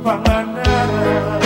Pangandaran